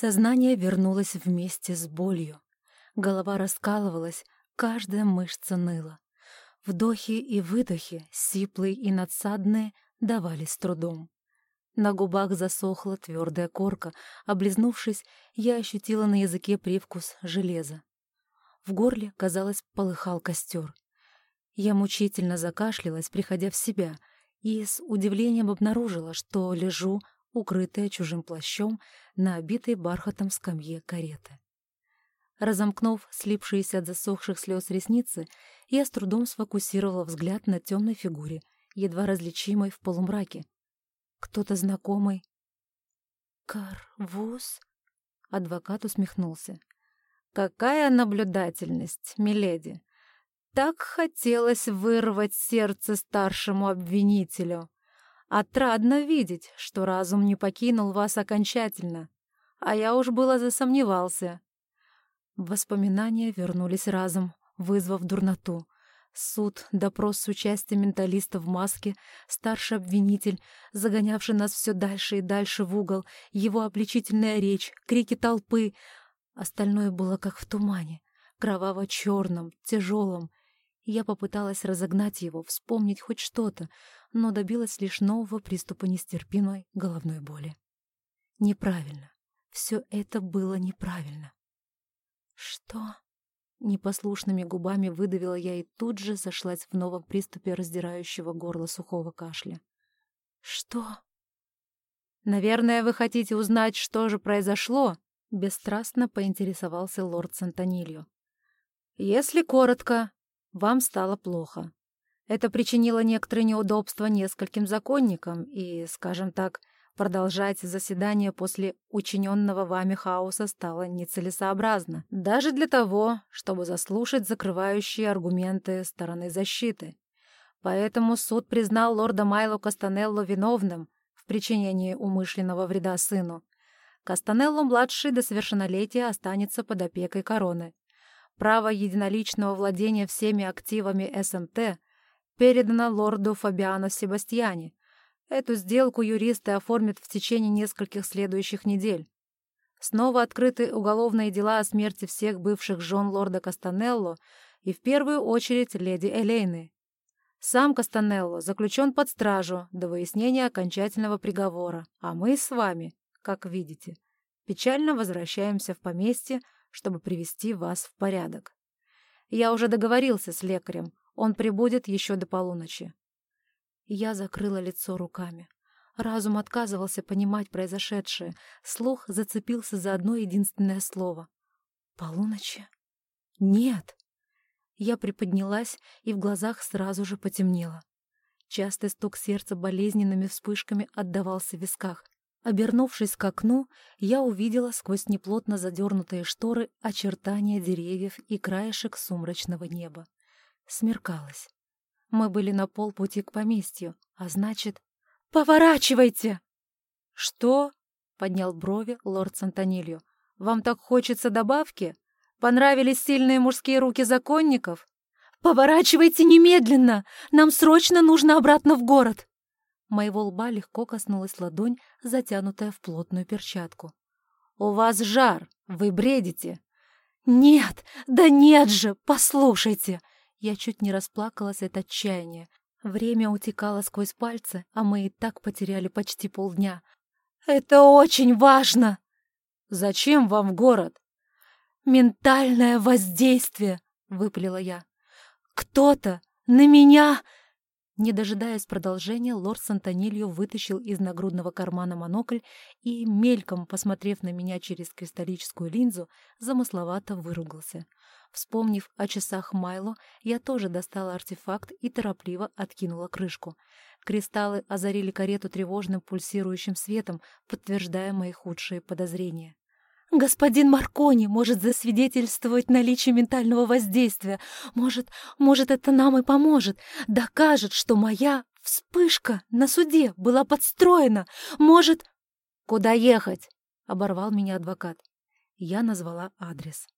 Сознание вернулось вместе с болью. Голова раскалывалась, каждая мышца ныла. Вдохи и выдохи, сиплые и надсадные, давались с трудом. На губах засохла твердая корка. Облизнувшись, я ощутила на языке привкус железа. В горле, казалось, полыхал костер. Я мучительно закашлялась, приходя в себя, и с удивлением обнаружила, что лежу, укрытая чужим плащом, на обитой бархатом скамье кареты. Разомкнув слипшиеся от засохших слез ресницы, я с трудом сфокусировала взгляд на темной фигуре, едва различимой в полумраке. Кто-то знакомый. «Карвуз?» Адвокат усмехнулся. «Какая наблюдательность, миледи! Так хотелось вырвать сердце старшему обвинителю. Отрадно видеть, что разум не покинул вас окончательно. А я уж было засомневался. Воспоминания вернулись разом, вызвав дурноту. Суд, допрос с участием менталиста в маске, старший обвинитель, загонявший нас все дальше и дальше в угол, его обличительная речь, крики толпы. Остальное было как в тумане, кроваво-черном, тяжелом. Я попыталась разогнать его, вспомнить хоть что-то, но добилась лишь нового приступа нестерпимой головной боли. Неправильно. Все это было неправильно. «Что?» Непослушными губами выдавила я и тут же зашлась в новом приступе раздирающего горло сухого кашля. «Что?» «Наверное, вы хотите узнать, что же произошло?» — бесстрастно поинтересовался лорд Сантонильо. «Если коротко, вам стало плохо. Это причинило некоторые неудобства нескольким законникам и, скажем так, Продолжать заседание после учиненного вами хаоса стало нецелесообразно, даже для того, чтобы заслушать закрывающие аргументы стороны защиты. Поэтому суд признал лорда Майло Кастанелло виновным в причинении умышленного вреда сыну. Кастанелло-младший до совершеннолетия останется под опекой короны. Право единоличного владения всеми активами СМТ передано лорду Фабиано Себастьяне, Эту сделку юристы оформят в течение нескольких следующих недель. Снова открыты уголовные дела о смерти всех бывших жен лорда Кастанелло и в первую очередь леди Элейны. Сам Кастанелло заключен под стражу до выяснения окончательного приговора, а мы с вами, как видите, печально возвращаемся в поместье, чтобы привести вас в порядок. Я уже договорился с лекарем, он прибудет еще до полуночи. Я закрыла лицо руками. Разум отказывался понимать произошедшее. Слух зацепился за одно единственное слово. «Полуночи?» «Нет!» Я приподнялась, и в глазах сразу же потемнело. Частый стук сердца болезненными вспышками отдавался в висках. Обернувшись к окну, я увидела сквозь неплотно задернутые шторы очертания деревьев и краешек сумрачного неба. Смеркалось. Мы были на полпути к поместью, а значит... «Поворачивайте!» «Что?» — поднял брови лорд Сантонильо. «Вам так хочется добавки? Понравились сильные мужские руки законников?» «Поворачивайте немедленно! Нам срочно нужно обратно в город!» Моего лба легко коснулась ладонь, затянутая в плотную перчатку. «У вас жар! Вы бредите!» «Нет! Да нет же! Послушайте! Я чуть не расплакалась от отчаяния. Время утекало сквозь пальцы, а мы и так потеряли почти полдня. «Это очень важно!» «Зачем вам в город?» «Ментальное воздействие!» — выпалила я. «Кто-то на меня не дожидаясь продолжения, лорд Сантонильо вытащил из нагрудного кармана монокль и, мельком посмотрев на меня через кристаллическую линзу, замысловато выругался. Вспомнив о часах Майло, я тоже достала артефакт и торопливо откинула крышку. Кристаллы озарили карету тревожным пульсирующим светом, подтверждая мои худшие подозрения. Господин Маркони может засвидетельствовать наличие ментального воздействия. Может, может, это нам и поможет. Докажет, что моя вспышка на суде была подстроена. Может... Куда ехать? Оборвал меня адвокат. Я назвала адрес.